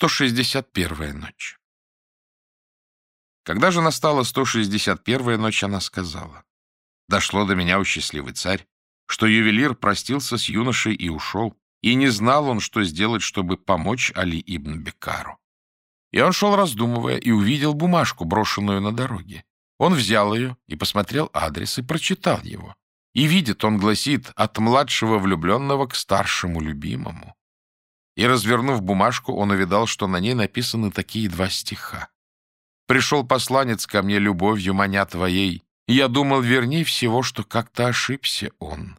161-я ночь. Когда же настала 161-я ночь, она сказала, «Дошло до меня, у счастливый царь, что ювелир простился с юношей и ушел, и не знал он, что сделать, чтобы помочь Али ибн Бекару. И он шел, раздумывая, и увидел бумажку, брошенную на дороге. Он взял ее и посмотрел адрес и прочитал его. И видит, он гласит «от младшего влюбленного к старшему любимому». И, развернув бумажку, он увидал, что на ней написаны такие два стиха. «Пришел посланец ко мне любовью, маня твоей, и я думал верней всего, что как-то ошибся он.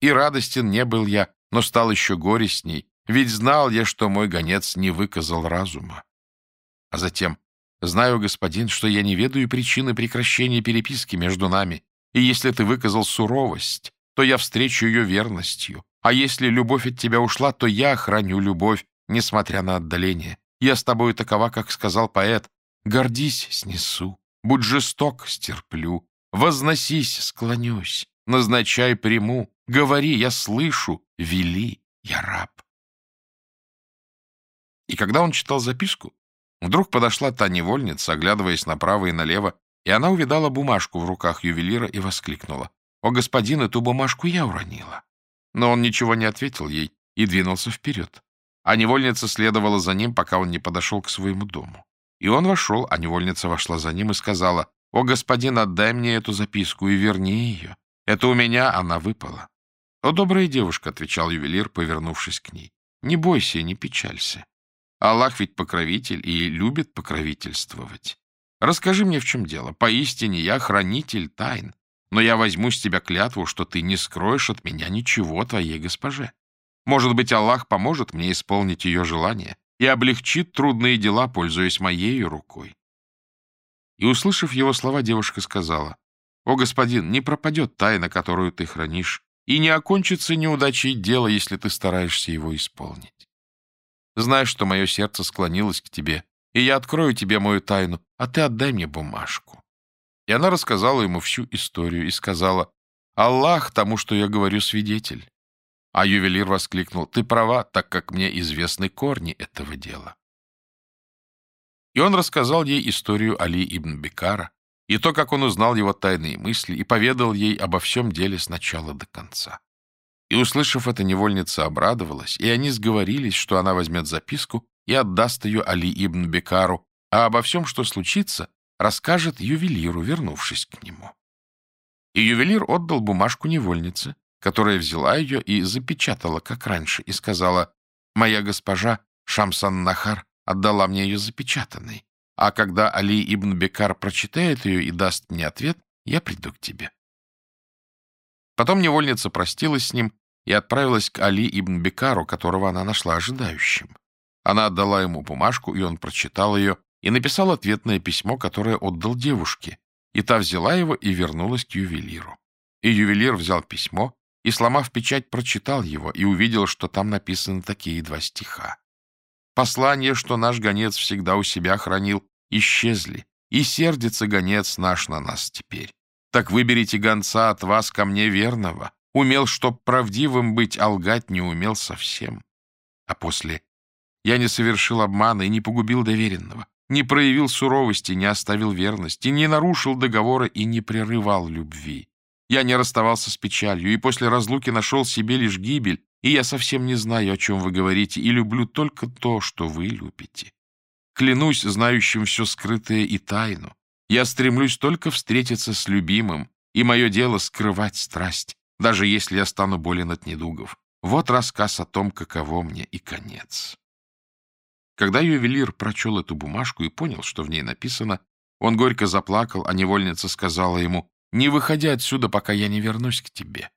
И радостен не был я, но стал еще горестней, ведь знал я, что мой гонец не выказал разума. А затем, знаю, господин, что я не ведаю причины прекращения переписки между нами, и если ты выказал суровость, то я встречу ее верностью, а если любовь от тебя ушла, то я храню любовь, несмотря на отдаление. Я с тобой такова, как сказал поэт. Гордись, снесу. Будь жесток, стерплю. Возносись, склонюсь. Назначай, приму. Говори, я слышу. Вели, я раб. И когда он читал записку, вдруг подошла та невольница, оглядываясь направо и налево, и она увидала бумажку в руках ювелира и воскликнула. «О, господин, эту бумажку я уронила!» Но он ничего не ответил ей и двинулся вперед. А невольница следовала за ним, пока он не подошел к своему дому. И он вошел, а невольница вошла за ним и сказала, «О, господин, отдай мне эту записку и верни ее. Это у меня она выпала». «О, добрая девушка», — отвечал ювелир, повернувшись к ней, «не бойся и не печалься. Аллах ведь покровитель и любит покровительствовать. Расскажи мне, в чем дело. Поистине я хранитель тайн но я возьму с тебя клятву, что ты не скроешь от меня ничего твоей госпоже. Может быть, Аллах поможет мне исполнить ее желание и облегчит трудные дела, пользуясь моей рукой. И, услышав его слова, девушка сказала, «О, господин, не пропадет тайна, которую ты хранишь, и не окончится неудачей дела, если ты стараешься его исполнить. Знай, что мое сердце склонилось к тебе, и я открою тебе мою тайну, а ты отдай мне бумажку. И она рассказала ему всю историю и сказала, «Аллах тому, что я говорю, свидетель». А ювелир воскликнул, «Ты права, так как мне известны корни этого дела». И он рассказал ей историю Али ибн Бекара, и то, как он узнал его тайные мысли, и поведал ей обо всем деле с начала до конца. И, услышав это, невольница обрадовалась, и они сговорились, что она возьмет записку и отдаст ее Али ибн Бекару, а обо всем, что случится, расскажет ювелиру, вернувшись к нему. И ювелир отдал бумажку невольнице, которая взяла ее и запечатала, как раньше, и сказала, «Моя госпожа Шамсан-Нахар отдала мне ее запечатанной, а когда Али ибн Бекар прочитает ее и даст мне ответ, я приду к тебе». Потом невольница простилась с ним и отправилась к Али ибн Бекару, которого она нашла ожидающим. Она отдала ему бумажку, и он прочитал ее, и написал ответное письмо, которое отдал девушке, и та взяла его и вернулась к ювелиру. И ювелир взял письмо и, сломав печать, прочитал его и увидел, что там написаны такие два стиха. «Послание, что наш гонец всегда у себя хранил, исчезли, и сердится гонец наш на нас теперь. Так выберите гонца от вас ко мне верного, умел, чтоб правдивым быть, а лгать не умел совсем. А после «Я не совершил обмана и не погубил доверенного, не проявил суровости, не оставил верности, не нарушил договора и не прерывал любви. Я не расставался с печалью, и после разлуки нашел себе лишь гибель, и я совсем не знаю, о чем вы говорите, и люблю только то, что вы любите. Клянусь знающим все скрытое и тайну. Я стремлюсь только встретиться с любимым, и мое дело — скрывать страсть, даже если я стану болен от недугов. Вот рассказ о том, каково мне и конец. Когда ювелир прочел эту бумажку и понял, что в ней написано, он горько заплакал, а невольница сказала ему, «Не выходи отсюда, пока я не вернусь к тебе.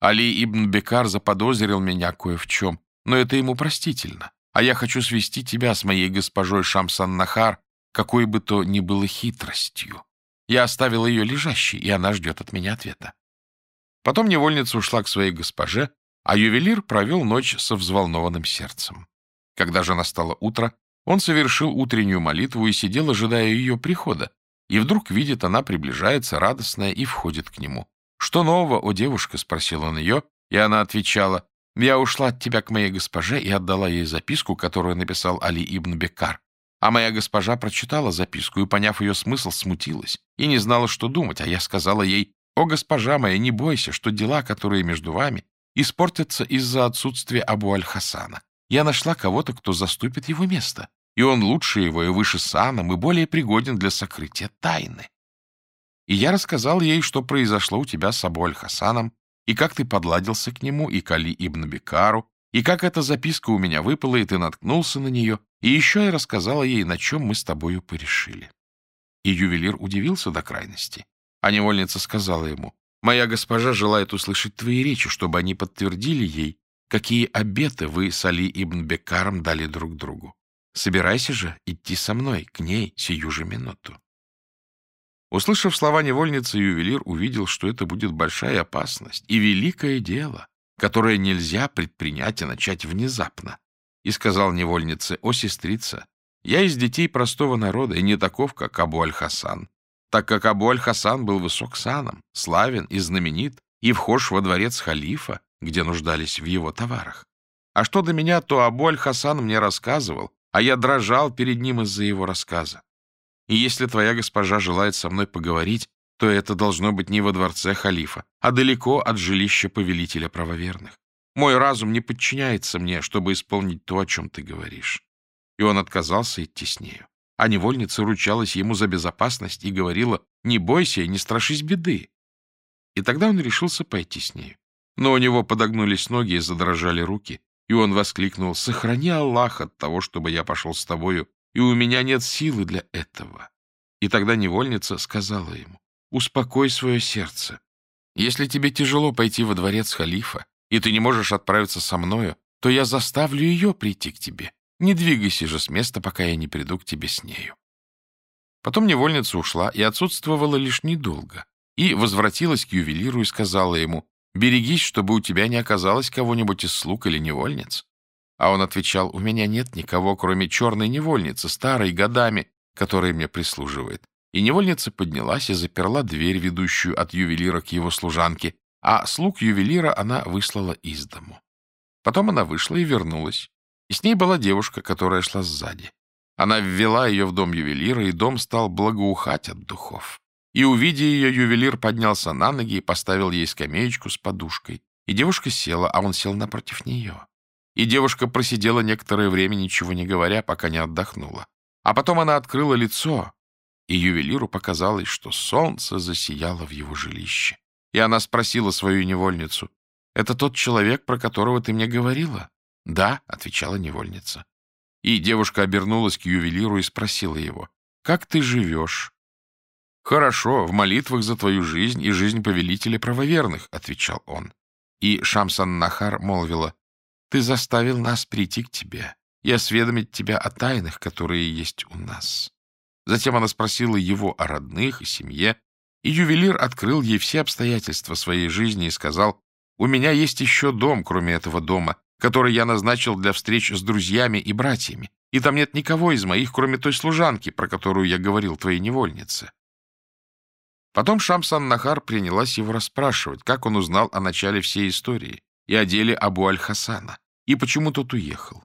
Али ибн Бекар заподозрил меня кое в чем, но это ему простительно, а я хочу свести тебя с моей госпожой Шамсан-Нахар, какой бы то ни было хитростью. Я оставил ее лежащей, и она ждет от меня ответа». Потом невольница ушла к своей госпоже, а ювелир провел ночь со взволнованным сердцем. Когда же настало утро, он совершил утреннюю молитву и сидел, ожидая ее прихода. И вдруг видит, она приближается, радостная, и входит к нему. «Что нового, о девушка?» — спросил он ее, и она отвечала, Я ушла от тебя к моей госпоже и отдала ей записку, которую написал Али ибн Бекар. А моя госпожа прочитала записку и, поняв ее смысл, смутилась и не знала, что думать, а я сказала ей, «О, госпожа моя, не бойся, что дела, которые между вами, испортятся из-за отсутствия Абу Аль-Хасана. Я нашла кого-то, кто заступит его место, и он лучше его и выше саном, и более пригоден для сокрытия тайны. И я рассказал ей, что произошло у тебя с Абу Аль-Хасаном, и как ты подладился к нему, и Кали ибн Бекару, и как эта записка у меня выпала, и ты наткнулся на нее, и еще я рассказала ей, на чем мы с тобою порешили. И ювелир удивился до крайности. А невольница сказала ему, «Моя госпожа желает услышать твои речи, чтобы они подтвердили ей, какие обеты вы с Али ибн Бекаром дали друг другу. Собирайся же идти со мной, к ней, сию же минуту». Услышав слова невольницы, ювелир увидел, что это будет большая опасность и великое дело, которое нельзя предпринять и начать внезапно, и сказал невольнице, «О, сестрица, я из детей простого народа и не таков, как Абу Аль-Хасан, так как Абу Аль-Хасан был высок саном, славен и знаменит, и вхож во дворец халифа, где нуждались в его товарах. А что до меня, то Абу Аль-Хасан мне рассказывал, а я дрожал перед ним из-за его рассказа. И если твоя госпожа желает со мной поговорить, то это должно быть не во дворце халифа, а далеко от жилища повелителя правоверных. Мой разум не подчиняется мне, чтобы исполнить то, о чем ты говоришь. И он отказался идти с нею. А невольница ручалась ему за безопасность и говорила, не бойся и не страшись беды. И тогда он решился пойти с нею. Но у него подогнулись ноги и задрожали руки, и он воскликнул, «Сохрани Аллах от того, чтобы я пошел с тобою, и у меня нет силы для этого». И тогда невольница сказала ему, «Успокой свое сердце. Если тебе тяжело пойти во дворец халифа, и ты не можешь отправиться со мною, то я заставлю ее прийти к тебе. Не двигайся же с места, пока я не приду к тебе с нею». Потом невольница ушла и отсутствовала лишь недолго, и возвратилась к ювелиру и сказала ему, «Берегись, чтобы у тебя не оказалось кого-нибудь из слуг или невольниц». А он отвечал, «У меня нет никого, кроме черной невольницы, старой, годами, которая мне прислуживает». И невольница поднялась и заперла дверь, ведущую от ювелира к его служанке, а слуг ювелира она выслала из дому. Потом она вышла и вернулась, и с ней была девушка, которая шла сзади. Она ввела ее в дом ювелира, и дом стал благоухать от духов. И, увидя ее, ювелир поднялся на ноги и поставил ей скамеечку с подушкой. И девушка села, а он сел напротив нее. И девушка просидела некоторое время, ничего не говоря, пока не отдохнула. А потом она открыла лицо, и ювелиру показалось, что солнце засияло в его жилище. И она спросила свою невольницу, «Это тот человек, про которого ты мне говорила?» «Да», — отвечала невольница. И девушка обернулась к ювелиру и спросила его, «Как ты живешь?» «Хорошо, в молитвах за твою жизнь и жизнь повелителя правоверных», — отвечал он. И Шамсан-Нахар молвила, «Ты заставил нас прийти к тебе и осведомить тебя о тайнах, которые есть у нас». Затем она спросила его о родных и семье, и ювелир открыл ей все обстоятельства своей жизни и сказал, «У меня есть еще дом, кроме этого дома, который я назначил для встреч с друзьями и братьями, и там нет никого из моих, кроме той служанки, про которую я говорил твоей невольнице». Потом Шамсан-Нахар принялась его расспрашивать, как он узнал о начале всей истории и о деле Абу Аль-Хасана, и почему тот уехал.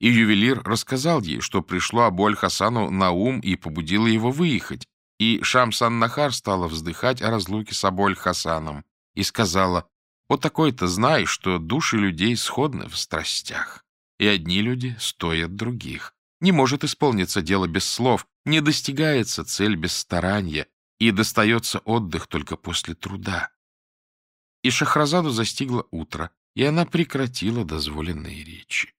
И ювелир рассказал ей, что пришло Абу Аль-Хасану на ум и побудило его выехать, и Шамсан-Нахар стала вздыхать о разлуке с Аболь-Хасаном и сказала, «Вот такой-то знай, что души людей сходны в страстях, и одни люди стоят других. Не может исполниться дело без слов, не достигается цель без старания, и достается отдых только после труда». И Шахразаду застигло утро, и она прекратила дозволенные речи.